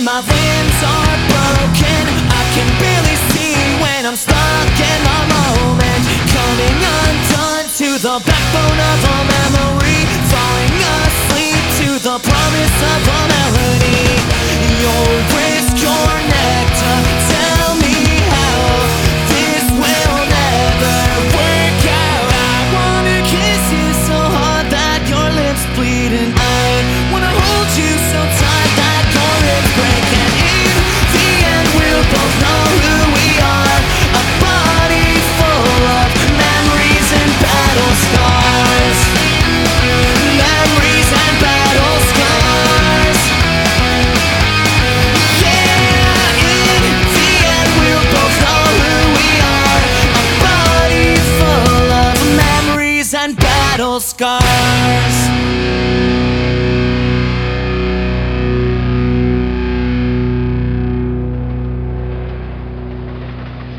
and my limbs are broken. I can barely see when I'm stuck in the moment. Coming undone to the backbone of a memory. Falling asleep to the promise of a and battle scars